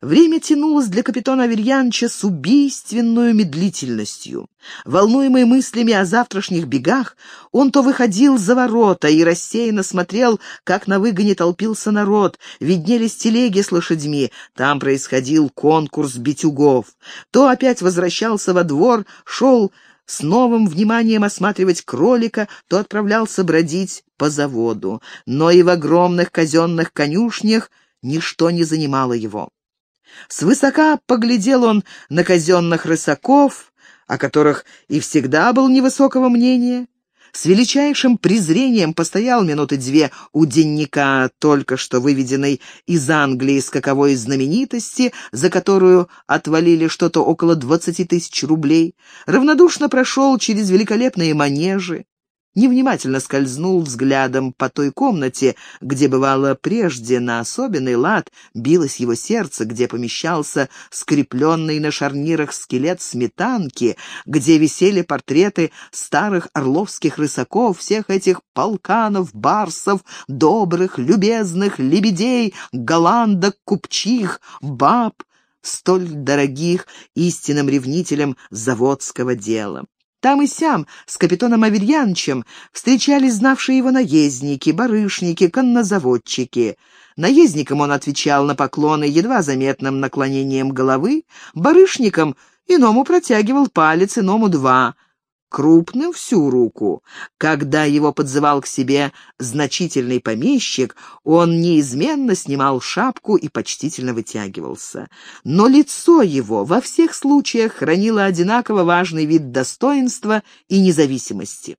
Время тянулось для капитана Аверьяновича с убийственной медлительностью. Волнуемый мыслями о завтрашних бегах, он то выходил за ворота и рассеянно смотрел, как на выгоне толпился народ, виднелись телеги с лошадьми, там происходил конкурс битюгов. То опять возвращался во двор, шел с новым вниманием осматривать кролика, то отправлялся бродить по заводу. Но и в огромных казенных конюшнях ничто не занимало его. Свысока поглядел он на казенных рысаков, о которых и всегда был невысокого мнения. С величайшим презрением постоял минуты две у денника, только что выведенной из Англии скаковой знаменитости, за которую отвалили что-то около двадцати тысяч рублей, равнодушно прошел через великолепные манежи, невнимательно скользнул взглядом по той комнате, где бывало прежде на особенный лад билось его сердце, где помещался скрепленный на шарнирах скелет сметанки, где висели портреты старых орловских рысаков, всех этих полканов, барсов, добрых, любезных, лебедей, голландок, купчих, баб, столь дорогих истинным ревнителям заводского дела. Там и сям с капитаном Аверьяновичем встречались знавшие его наездники, барышники, коннозаводчики. Наездникам он отвечал на поклоны едва заметным наклонением головы, барышникам иному протягивал палец, иному два — крупным всю руку. Когда его подзывал к себе значительный помещик, он неизменно снимал шапку и почтительно вытягивался. Но лицо его во всех случаях хранило одинаково важный вид достоинства и независимости.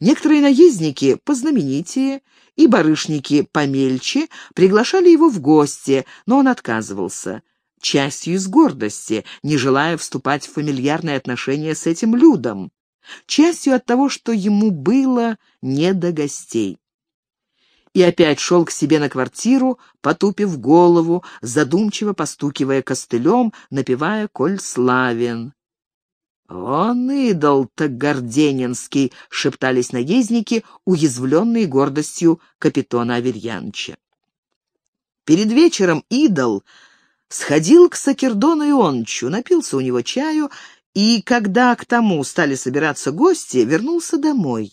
Некоторые наездники, познаменитее, и барышники помельче, приглашали его в гости, но он отказывался частью из гордости, не желая вступать в фамильярные отношения с этим людом частью от того, что ему было не до гостей. И опять шел к себе на квартиру, потупив голову, задумчиво постукивая костылем, напевая «Коль славен». «Он идол-то Горденинский!» — шептались наездники, уязвленные гордостью капитана Аверьяновича. Перед вечером идол сходил к Сакердону Иончу, напился у него чаю и когда к тому стали собираться гости, вернулся домой.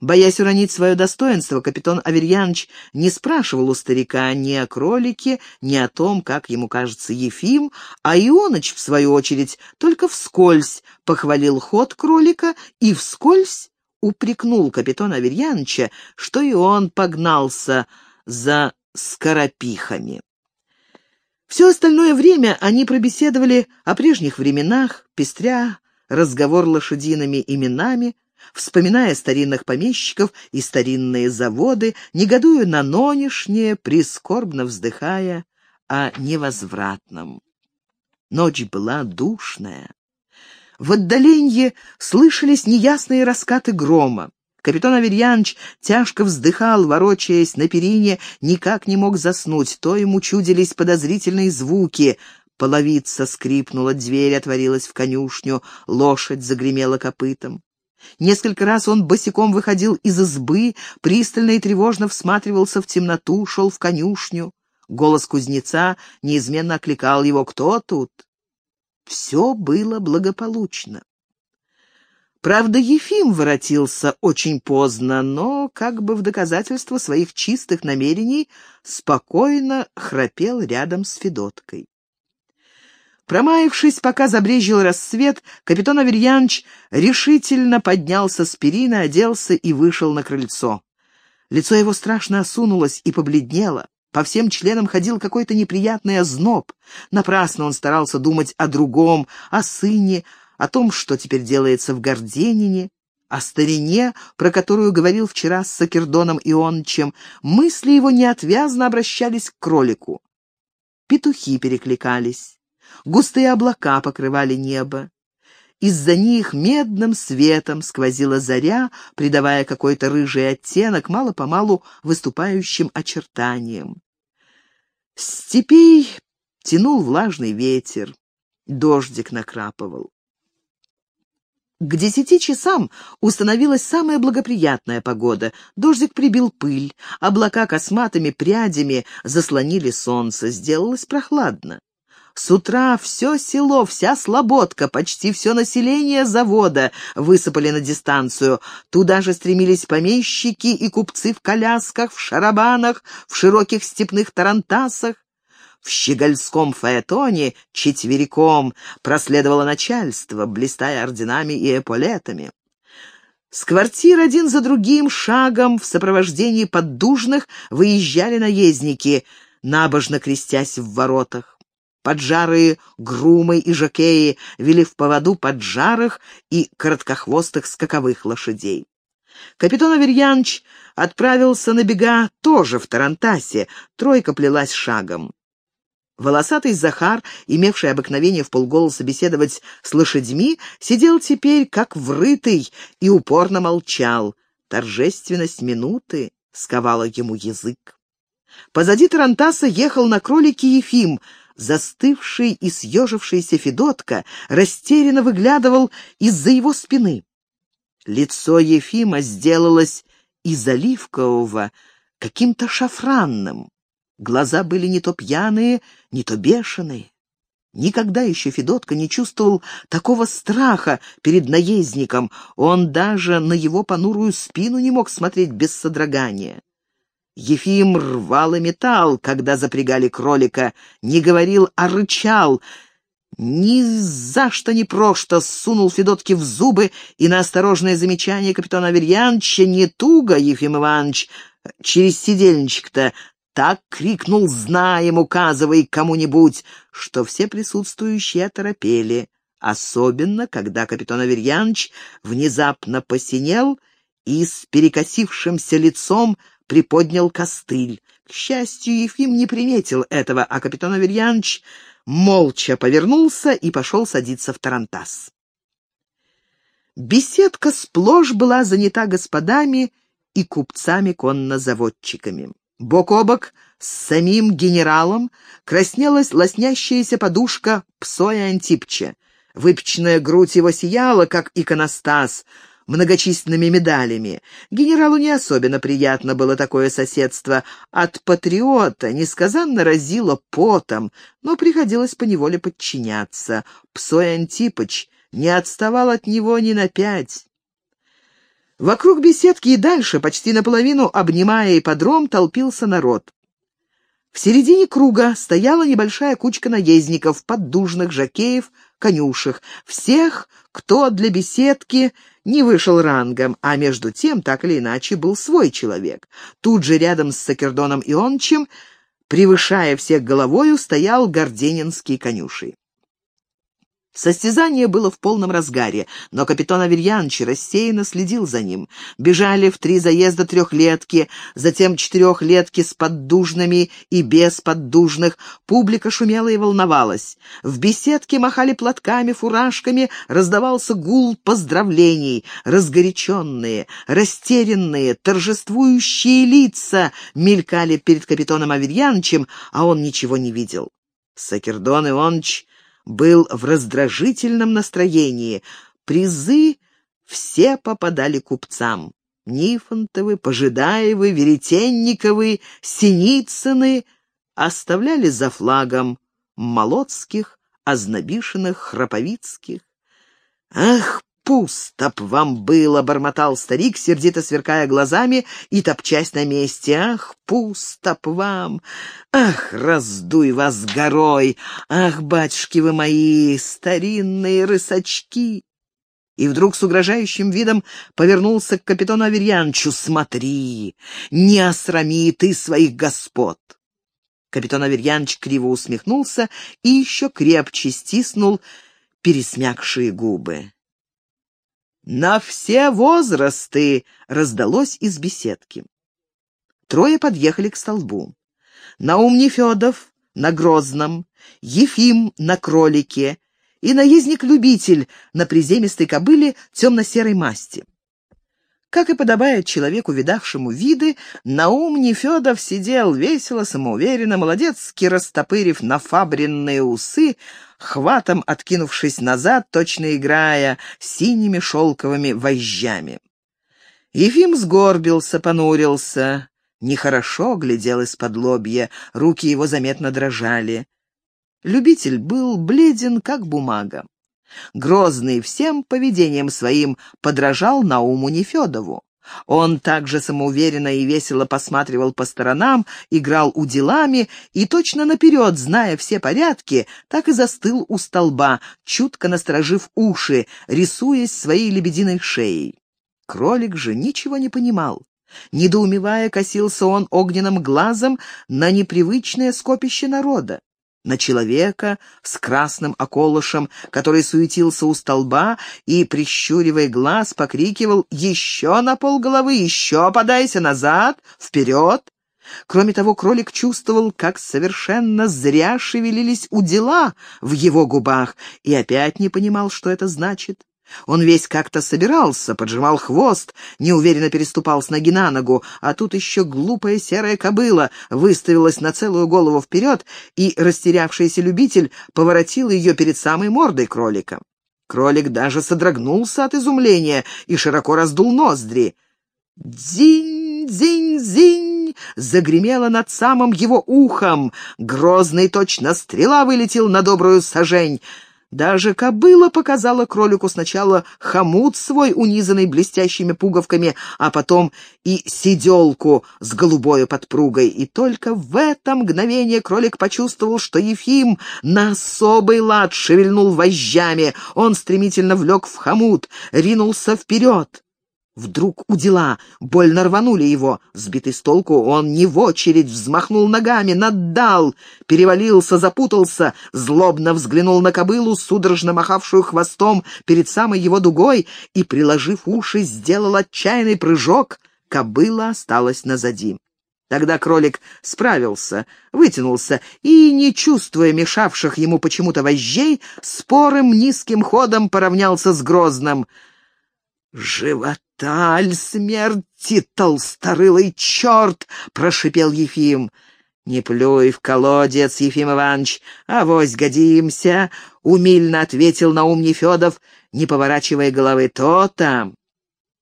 Боясь уронить свое достоинство, капитан Аверьянович не спрашивал у старика ни о кролике, ни о том, как ему кажется Ефим, а Ионыч, в свою очередь, только вскользь похвалил ход кролика и вскользь упрекнул капитана Аверьяновича, что и он погнался за скоропихами. Все остальное время они пробеседовали о прежних временах, пестря разговор лошадиными именами, вспоминая старинных помещиков и старинные заводы, негодуя на нонешнее, прискорбно вздыхая о невозвратном. Ночь была душная. В отдаленье слышались неясные раскаты грома. Капитан Аверьянович тяжко вздыхал, ворочаясь на перине, никак не мог заснуть. То ему чудились подозрительные звуки. Половица скрипнула, дверь отворилась в конюшню, лошадь загремела копытом. Несколько раз он босиком выходил из избы, пристально и тревожно всматривался в темноту, шел в конюшню. Голос кузнеца неизменно окликал его «Кто тут?». Все было благополучно. Правда, Ефим воротился очень поздно, но, как бы в доказательство своих чистых намерений, спокойно храпел рядом с Федоткой. Промаявшись, пока забрежил рассвет, капитан Аверьянович решительно поднялся с перины, оделся и вышел на крыльцо. Лицо его страшно осунулось и побледнело. По всем членам ходил какой-то неприятный озноб. Напрасно он старался думать о другом, о сыне, о том, что теперь делается в Горденине, о старине, про которую говорил вчера с Сакердоном Иончем, мысли его неотвязно обращались к кролику. Петухи перекликались, густые облака покрывали небо. Из-за них медным светом сквозила заря, придавая какой-то рыжий оттенок мало-помалу выступающим очертаниям. степей тянул влажный ветер, дождик накрапывал. К десяти часам установилась самая благоприятная погода. Дождик прибил пыль, облака косматыми прядями заслонили солнце, сделалось прохладно. С утра все село, вся слободка, почти все население завода высыпали на дистанцию. Туда же стремились помещики и купцы в колясках, в шарабанах, в широких степных тарантасах. В щегольском фаэтоне четвериком проследовало начальство, блистая орденами и эполетами. С квартир один за другим шагом в сопровождении поддужных выезжали наездники, набожно крестясь в воротах. Поджарые грумы и жокеи вели в поводу поджарых и короткохвостых скаковых лошадей. Капитан Аверьянович отправился на бега тоже в Тарантасе, тройка плелась шагом. Волосатый Захар, имевший обыкновение в полголоса беседовать с лошадьми, сидел теперь как врытый и упорно молчал. Торжественность минуты сковала ему язык. Позади Тарантаса ехал на кролике Ефим, застывший и съежившийся Федотка растерянно выглядывал из-за его спины. Лицо Ефима сделалось из оливкового каким-то шафранным. Глаза были не то пьяные, не то бешеные. Никогда еще Федотка не чувствовал такого страха перед наездником. Он даже на его понурую спину не мог смотреть без содрогания. Ефим рвал и металл, когда запрягали кролика, не говорил, а рычал. Ни за что ни просто сунул Федотке в зубы, и на осторожное замечание капитана Аверьяновича не туго, Ефим Иванович, через сидельничек-то так крикнул, знаем, указывай кому-нибудь, что все присутствующие оторопели, особенно когда капитан Аверьянович внезапно посинел и с перекосившимся лицом приподнял костыль. К счастью, Ефим не приметил этого, а капитан Аверьянович молча повернулся и пошел садиться в тарантас. Беседка сплошь была занята господами и купцами-коннозаводчиками. Бок о бок с самим генералом краснелась лоснящаяся подушка Псоя Антипча. Выпеченная грудь его сияла, как иконостас, многочисленными медалями. Генералу не особенно приятно было такое соседство. От патриота несказанно разило потом, но приходилось поневоле подчиняться. Псой Антипыч не отставал от него ни на пять. Вокруг беседки и дальше, почти наполовину обнимая ипподром, толпился народ. В середине круга стояла небольшая кучка наездников, поддужных, жакеев, конюшек, всех, кто для беседки не вышел рангом, а между тем, так или иначе, был свой человек. Тут же рядом с Сакердоном Иончем, превышая всех головою, стоял Горденинский конюшей. Состязание было в полном разгаре, но капитан Аверьянович рассеянно следил за ним. Бежали в три заезда трехлетки, затем четырехлетки с поддужными и без поддужных. Публика шумела и волновалась. В беседке махали платками, фуражками, раздавался гул поздравлений. Разгоряченные, растерянные, торжествующие лица мелькали перед капитаном Аверьяновичем, а он ничего не видел. Сакердон Ионыч был в раздражительном настроении. Призы все попадали купцам. Нифонтовы, Пожидаевы, Веретенниковы, Синицыны оставляли за флагом Молодских, Ознобишиных, Храповицких. Ах, пусто б вам было!» — бормотал старик, сердито сверкая глазами и топчась на месте. «Ах, пусто б вам! Ах, раздуй вас горой! Ах, батюшки вы мои, старинные рысачки!» И вдруг с угрожающим видом повернулся к капитану Аверьяновичу. «Смотри, не осрами ты своих господ!» Капитан Аверьянович криво усмехнулся и еще крепче стиснул пересмякшие губы. «На все возрасты!» — раздалось из беседки. Трое подъехали к столбу. Наум Нефедов на Грозном, Ефим на Кролике и наездник-любитель на приземистой кобыле темно-серой масти. Как и подобает человеку, видавшему виды, Наум Нефедов сидел весело, самоуверенно, молодецки растопырив нафабренные усы, хватом откинувшись назад, точно играя синими шелковыми вожжами. Ефим сгорбился, понурился, нехорошо глядел из-под лобья, руки его заметно дрожали. Любитель был бледен, как бумага. Грозный всем поведением своим подражал Науму Нефедову. Он также самоуверенно и весело посматривал по сторонам, играл уделами и, точно наперед, зная все порядки, так и застыл у столба, чутко насторожив уши, рисуясь своей лебединой шеей. Кролик же ничего не понимал. Недоумевая, косился он огненным глазом на непривычное скопище народа на человека с красным околышем, который суетился у столба и, прищуривая глаз, покрикивал «Еще на полголовы! Еще подайся назад! Вперед!» Кроме того, кролик чувствовал, как совершенно зря шевелились удила в его губах, и опять не понимал, что это значит. Он весь как-то собирался, поджимал хвост, неуверенно переступал с ноги на ногу, а тут еще глупая серая кобыла выставилась на целую голову вперед, и растерявшийся любитель поворотил ее перед самой мордой кролика. Кролик даже содрогнулся от изумления и широко раздул ноздри. «Дзинь, дзинь, дзинь!» загремело над самым его ухом. Грозный точно стрела вылетел на добрую сажень — даже кобыла показала кролику сначала хомут свой, унизанный блестящими пуговками, а потом и сиделку с голубой подпругой. И только в это мгновение кролик почувствовал, что Ефим на особый лад шевельнул вожжами. Он стремительно влек в хомут, ринулся вперед. Вдруг у дела больно рванули его. Сбитый с толку, он не в очередь взмахнул ногами, наддал, перевалился, запутался, злобно взглянул на кобылу, судорожно махавшую хвостом перед самой его дугой, и, приложив уши, сделал отчаянный прыжок. Кобыла осталась назади. Тогда кролик справился, вытянулся и, не чувствуя мешавших ему почему-то вожжей, спорым низким ходом поравнялся с Грозным — «Животаль смерти, толсторылый черт!» — прошипел Ефим. «Не плюй в колодец, Ефим Иванович, авось годимся!» — умильно ответил Наум Нефедов, не поворачивая головы. «То там!»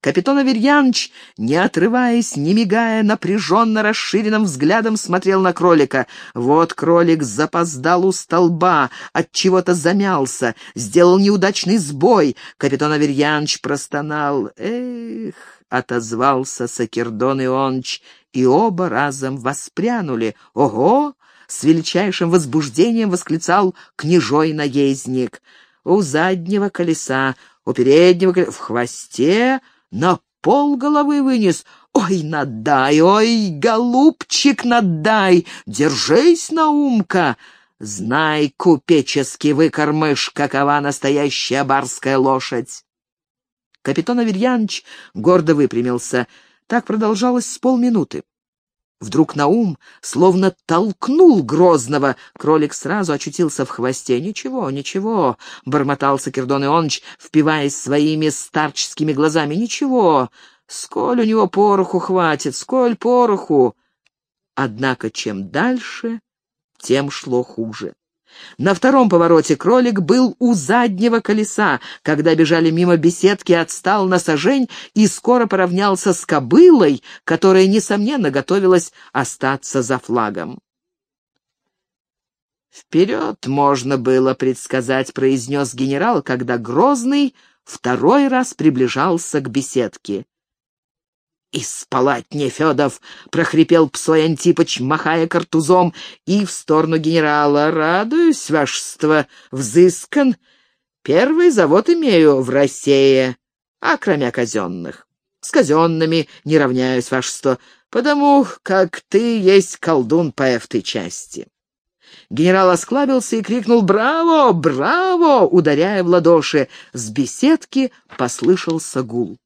Капитан Аверьяныч, не отрываясь, не мигая, напряженно расширенным взглядом смотрел на кролика. Вот кролик запоздал у столба, от чего то замялся, сделал неудачный сбой. Капитан Аверьяныч простонал. «Эх!» — отозвался Сакердон Ионыч, и оба разом воспрянули. «Ого!» — с величайшим возбуждением восклицал княжой наездник. «У заднего колеса, у переднего колеса, в хвосте...» на пол головы вынес. Ой, надай, ой, голубчик, надай, держись, Наумка. Знай, купеческий выкормыш, какова настоящая барская лошадь. Капитан Аверьяныч гордо выпрямился. Так продолжалось с полминуты. Вдруг Наум словно толкнул Грозного. Кролик сразу очутился в хвосте. «Ничего, ничего», — бормотал Сакердон Ионыч, впиваясь своими старческими глазами. «Ничего, сколь у него пороху хватит, сколь пороху». Однако чем дальше, тем шло хуже. На втором повороте кролик был у заднего колеса. Когда бежали мимо беседки, отстал на сажень и скоро поравнялся с кобылой, которая, несомненно, готовилась остаться за флагом. «Вперед можно было предсказать», — произнес генерал, когда Грозный второй раз приближался к беседке. «Испалать не, Федов!» — прохрипел псой Антипыч, махая картузом, и в сторону генерала. «Радуюсь, вашество, взыскан. Первый завод имею в России, а кроме казенных. С казенными не равняюсь, вашество, потому как ты есть колдун по этой части». Генерал осклабился и крикнул «Браво! Браво!», ударяя в ладоши. С беседки послышался гул.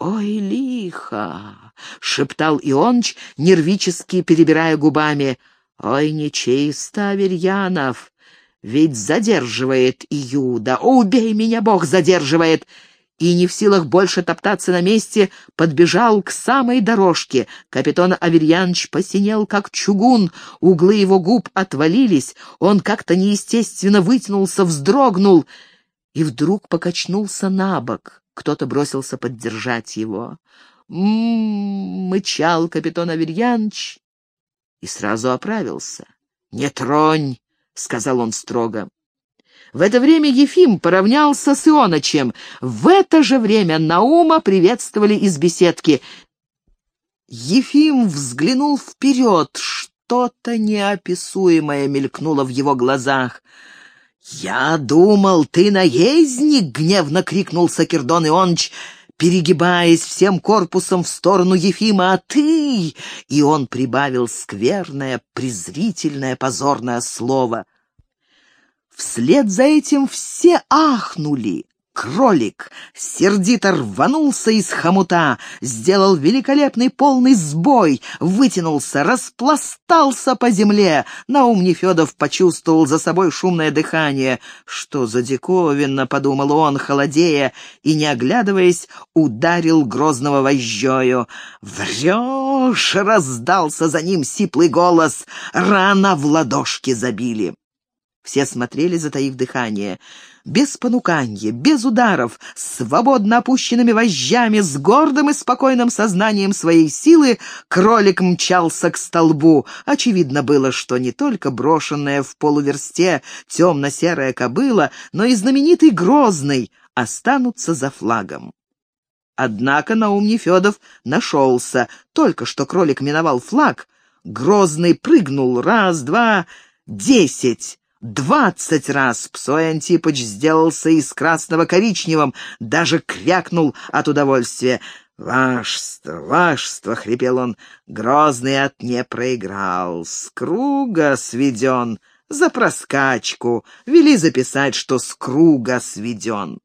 «Ой, лихо!» — шептал Ионч, нервически перебирая губами. «Ой, нечисто, Аверьянов! Ведь задерживает Иуда! Убей меня, Бог задерживает!» и, не в силах больше топтаться на месте, подбежал к самой дорожке. Капитан Аверьянович посинел, как чугун, углы его губ отвалились, он как-то неестественно вытянулся, вздрогнул и вдруг покачнулся на бок. Кто-то бросился поддержать его. «М-м-м», мычал капитан Аверьянович и сразу оправился. «Не тронь!» — сказал он строго. В это время Ефим поравнялся с Ионочем. В это же время Наума приветствовали из беседки. Ефим взглянул вперед. Что-то неописуемое мелькнуло в его глазах. «Я думал, ты наездник!» — гневно крикнул Сакердон Ионыч, перегибаясь всем корпусом в сторону Ефима, «а ты!» И он прибавил скверное, презрительное, позорное слово — Вслед за этим все ахнули. Кролик сердито рванулся из хомута, сделал великолепный полный сбой, вытянулся, распластался по земле. Наум Нефедов почувствовал за собой шумное дыхание. «Что за диковинно!» — подумал он, холодея, и, не оглядываясь, ударил грозного вожжою. «Врешь!» — раздался за ним сиплый голос. Рано в ладошки забили. Все смотрели, затаив дыхание. Без понуканья, без ударов, свободно опущенными вожжами, с гордым и спокойным сознанием своей силы, кролик мчался к столбу. Очевидно было, что не только брошенная в полуверсте темно-серая кобыла, но и знаменитый Грозный останутся за флагом. Однако Наум Нефедов нашелся. Только что кролик миновал флаг, Грозный прыгнул раз, два, десять. Двадцать раз Псой Антипыч сделался из красного коричневым, даже крякнул от удовольствия. «Вашество, вашество!» — хрипел он. Грозный от не проиграл. С круга сведен. За проскачку. Вели записать, что с круга сведен.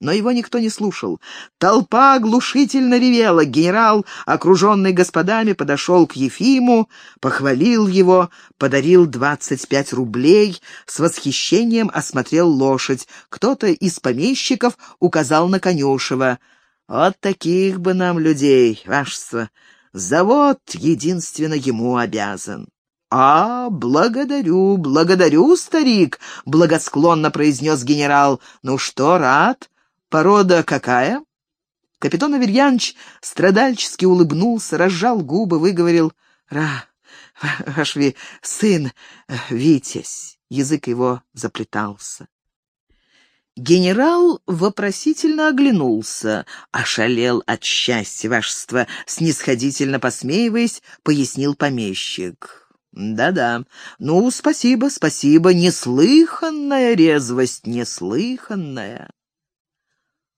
Но его никто не слушал. Толпа оглушительно ревела. Генерал, окруженный господами, подошел к Ефиму, похвалил его, подарил двадцать пять рублей, с восхищением осмотрел лошадь. Кто-то из помещиков указал на Конюшева. «Вот таких бы нам людей, вашество! Завод единственно ему обязан». «А, благодарю, благодарю, старик», — благосклонно произнес генерал. «Ну что, рад? Порода какая?» Капитан Аверьянович страдальчески улыбнулся, разжал губы, выговорил «Ра, ваш ви, сын, э, Витязь». Язык его заплетался. Генерал вопросительно оглянулся, ошалел от счастья вашества, снисходительно посмеиваясь, пояснил помещик. «Да-да. Ну, спасибо, спасибо. Неслыханная резвость, неслыханная».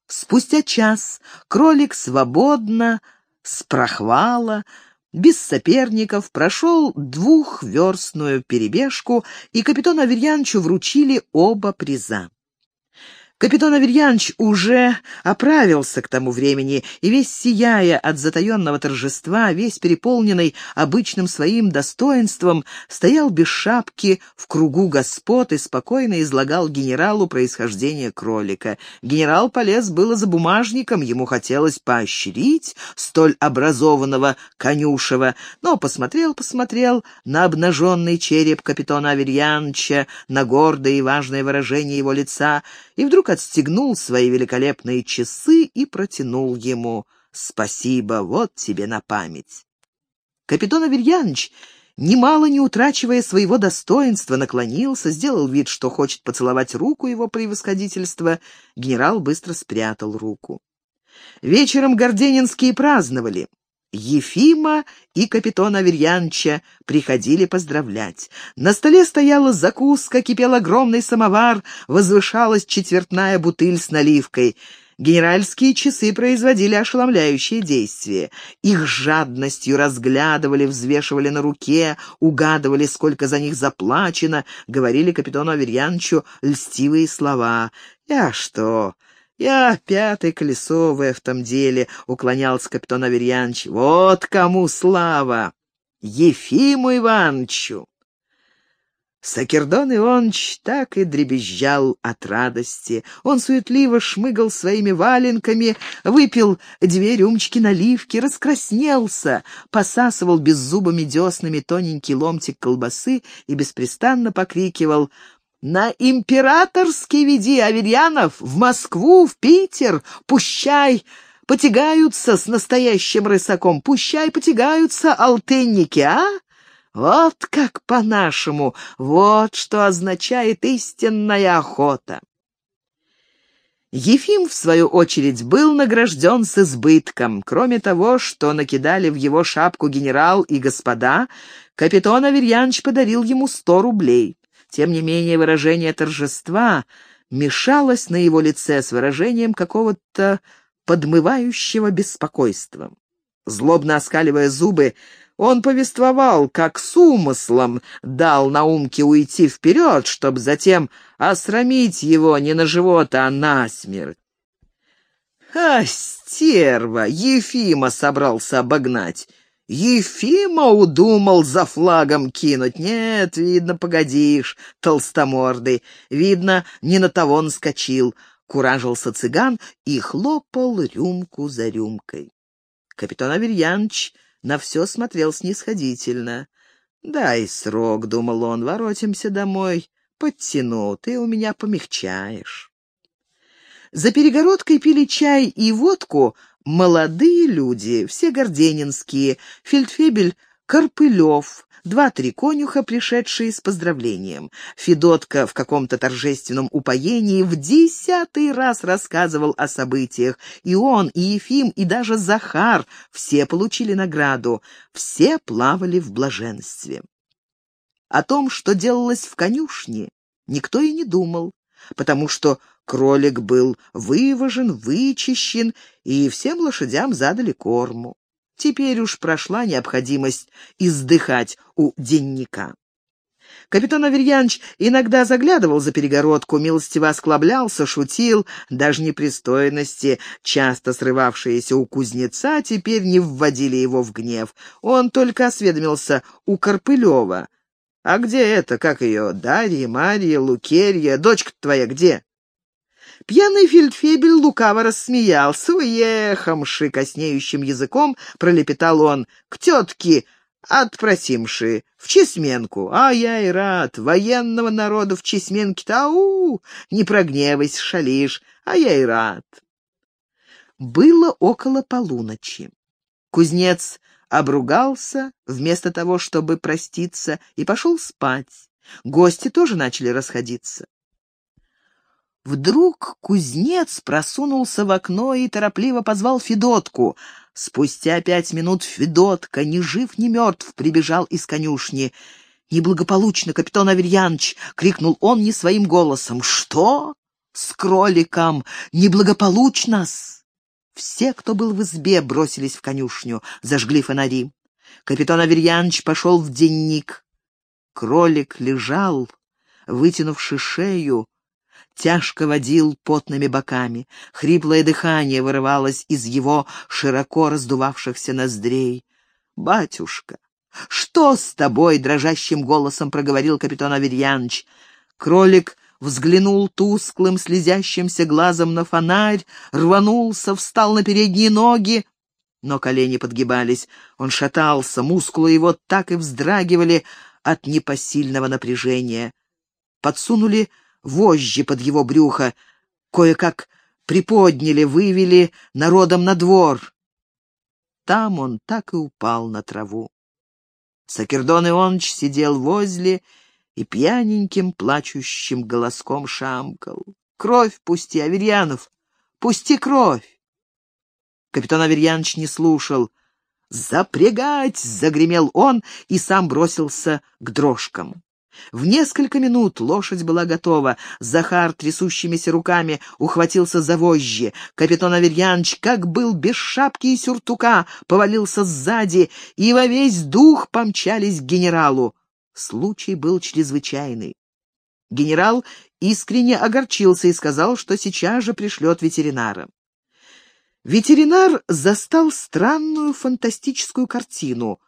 Спустя час кролик свободно, с прохвала, без соперников, прошел двухверстную перебежку, и капитану Аверьяновичу вручили оба приза. Капитан Аверьянович уже оправился к тому времени, и весь сияя от затаенного торжества, весь переполненный обычным своим достоинством, стоял без шапки в кругу господ и спокойно излагал генералу происхождение кролика. Генерал полез было за бумажником, ему хотелось поощрить столь образованного конюшева, но посмотрел-посмотрел на обнаженный череп капитана Аверьяновича, на гордое и важное выражение его лица, и вдруг отстегнул свои великолепные часы и протянул ему. «Спасибо, вот тебе на память». Капитан Аверьяныч, немало не утрачивая своего достоинства, наклонился, сделал вид, что хочет поцеловать руку его превосходительства. Генерал быстро спрятал руку. Вечером Горденинские праздновали. Ефима и капитана Аверьянча приходили поздравлять. На столе стояла закуска, кипел огромный самовар, возвышалась четвертная бутыль с наливкой. Генеральские часы производили ошеломляющие действия. Их жадностью разглядывали, взвешивали на руке, угадывали, сколько за них заплачено, говорили капитану Аверьяновичу льстивые слова. «Я что, «Я пятое колесо в этом деле», — уклонялся капитан Аверьянович. «Вот кому слава! Ефиму Ивановичу!» Сакердон Ионыч так и дребезжал от радости. Он суетливо шмыгал своими валенками, выпил две рюмочки наливки, раскраснелся, посасывал беззубыми деснами тоненький ломтик колбасы и беспрестанно покрикивал «На императорский веди, Аверьянов! В Москву, в Питер! Пущай!» Потягаются с настоящим рысаком, пущай потягаются алтынники, а? Вот как по-нашему, вот что означает истинная охота. Ефим, в свою очередь, был награжден с избытком. Кроме того, что накидали в его шапку генерал и господа, капитан Аверьянович подарил ему сто рублей. Тем не менее, выражение торжества мешалось на его лице с выражением какого-то подмывающего беспокойства. Злобно оскаливая зубы, он повествовал, как с умыслом дал Наумке уйти вперед, чтобы затем осрамить его не на живот, а на смерть. А, стерва! Ефима собрался обогнать. Ефима удумал за флагом кинуть. Нет, видно, погодишь, толстомордый. Видно, не на того он скочил. Куражился цыган и хлопал рюмку за рюмкой. Капитан Аверьянович на все смотрел снисходительно. «Дай срок», — думал он, — «воротимся домой, подтяну, ты у меня помягчаешь». За перегородкой пили чай и водку молодые люди, все горденинские, фельдфебель Карпылев, два-три конюха, пришедшие с поздравлением. Федотка в каком-то торжественном упоении в десятый раз рассказывал о событиях. И он, и Ефим, и даже Захар все получили награду, все плавали в блаженстве. О том, что делалось в конюшне, никто и не думал, потому что кролик был выважен, вычищен, и всем лошадям задали корму. Теперь уж прошла необходимость издыхать у денника. Капитан Аверьянович иногда заглядывал за перегородку, милостиво осклаблялся, шутил, даже непристойности, часто срывавшиеся у кузнеца, теперь не вводили его в гнев. Он только осведомился у Карпылева. «А где это, как ее, Дарья, Марья, Лукерья, дочка твоя где?» Пьяный фельдфебель лукаво рассмеялся. «Уехамши!» — коснеющим языком пролепетал он. «К тетке отпросимши, в Чесменку. А я и рад, военного народа в Чесменке-то, ау! Не прогневайся, шалишь, а я и рад». Было около полуночи. Кузнец обругался вместо того, чтобы проститься, и пошел спать. Гости тоже начали расходиться. Вдруг кузнец просунулся в окно и торопливо позвал Федотку. Спустя пять минут Федотка, ни жив, ни мертв, прибежал из конюшни. «Неблагополучно, капитан Аверьяныч!» — крикнул он не своим голосом. «Что? С кроликом! Неблагополучно-с!» Все, кто был в избе, бросились в конюшню, зажгли фонари. Капитан Аверьяныч пошел в денник. Кролик лежал, вытянувши шею, тяжко водил потными боками. Хриплое дыхание вырывалось из его широко раздувавшихся ноздрей. «Батюшка, что с тобой?» — дрожащим голосом проговорил капитан Аверьяныч. Кролик взглянул тусклым, слезящимся глазом на фонарь, рванулся, встал на передние ноги, но колени подгибались. Он шатался, мускулы его так и вздрагивали от непосильного напряжения. Подсунули вожжи под его брюхо, кое-как приподняли, вывели народом на двор. Там он так и упал на траву. Сакердон Ионыч сидел возле и пьяненьким плачущим голоском шамкал. «Кровь пусти, Аверьянов! Пусти кровь!» Капитан Аверьянович не слушал. «Запрягать!» — загремел он и сам бросился к дрожкам. В несколько минут лошадь была готова. Захар трясущимися руками ухватился за вожжи. Капитан Аверьянович, как был без шапки и сюртука, повалился сзади, и во весь дух помчались к генералу. Случай был чрезвычайный. Генерал искренне огорчился и сказал, что сейчас же пришлет ветеринара. Ветеринар застал странную фантастическую картину.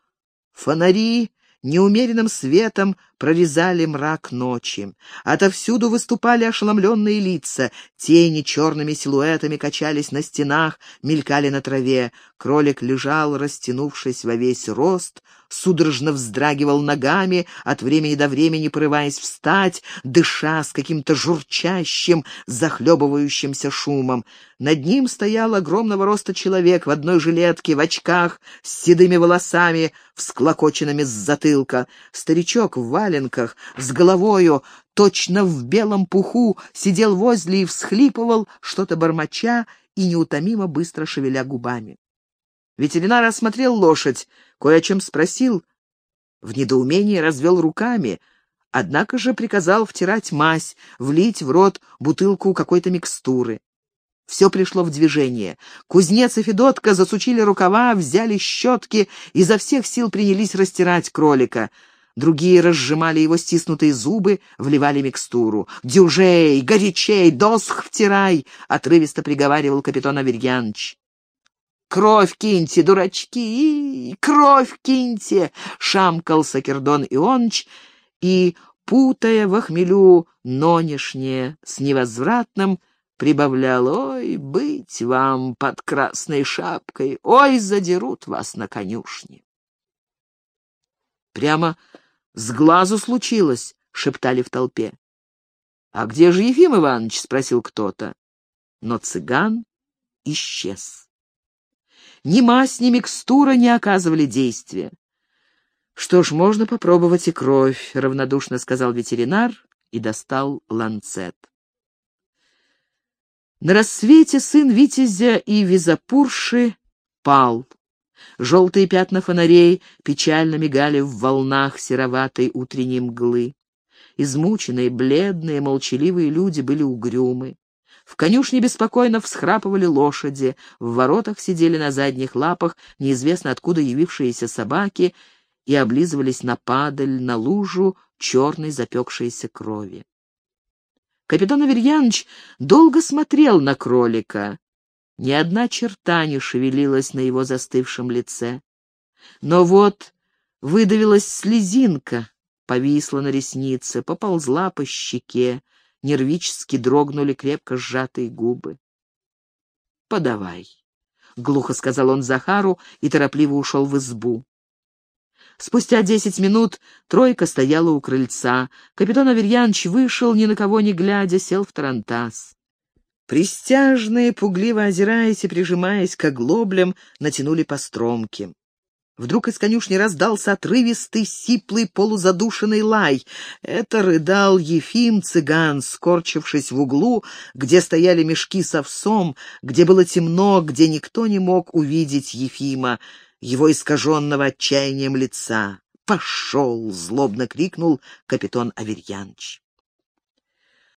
Фонари неумеренным светом прорезали мрак ночи. Отовсюду выступали ошеломленные лица, тени черными силуэтами качались на стенах, мелькали на траве. Кролик лежал, растянувшись во весь рост, судорожно вздрагивал ногами, от времени до времени порываясь встать, дыша с каким-то журчащим, захлебывающимся шумом. Над ним стоял огромного роста человек в одной жилетке, в очках, с седыми волосами, всклокоченными с затылка. Старичок в валенках, с головою, точно в белом пуху, сидел возле и всхлипывал, что-то бормоча и неутомимо быстро шевеля губами. Ветеринар осмотрел лошадь, кое о чем спросил, в недоумении развел руками, однако же приказал втирать мазь, влить в рот бутылку какой-то микстуры. Все пришло в движение. Кузнец и Федотка засучили рукава, взяли щетки, и изо всех сил принялись растирать кролика. Другие разжимали его стиснутые зубы, вливали микстуру. «Дюжей! Горячей! Досх втирай!» — отрывисто приговаривал капитан Аверьяныч. «Кровь киньте, дурачки! Кровь киньте!» — шамкал Сакердон Ионыч и, путая в хмелю нонешнее с невозвратным, прибавлял «Ой, быть вам под красной шапкой! Ой, задерут вас на конюшне!» «Прямо с глазу случилось!» — шептали в толпе. «А где же Ефим Иванович?» — спросил кто-то. Но цыган исчез. Ни мазь, ни микстура не оказывали действия. «Что ж, можно попробовать и кровь», — равнодушно сказал ветеринар и достал ланцет. На рассвете сын Витязя и Визапурши пал. Желтые пятна фонарей печально мигали в волнах сероватой утренней мглы. Измученные, бледные, молчаливые люди были угрюмы. В конюшне беспокойно всхрапывали лошади, в воротах сидели на задних лапах неизвестно откуда явившиеся собаки и облизывались на падаль, на лужу черной запекшейся крови. Капитан Аверьяныч долго смотрел на кролика. Ни одна черта не шевелилась на его застывшем лице. Но вот выдавилась слезинка, повисла на реснице, поползла по щеке, нервически дрогнули крепко сжатые губы. «Подавай», — глухо сказал он Захару и торопливо ушел в избу. Спустя десять минут тройка стояла у крыльца. Капитан Аверьянович вышел, ни на кого не глядя, сел в тарантас. Пристяжные, пугливо озираясь и прижимаясь к оглоблям, натянули по стромке. Вдруг из конюшни раздался отрывистый, сиплый, полузадушенный лай. Это рыдал Ефим цыган, скорчившись в углу, где стояли мешки с овсом, где было темно, где никто не мог увидеть Ефима, его искаженного отчаянием лица. «Пошел!» — злобно крикнул капитан Аверьяныч.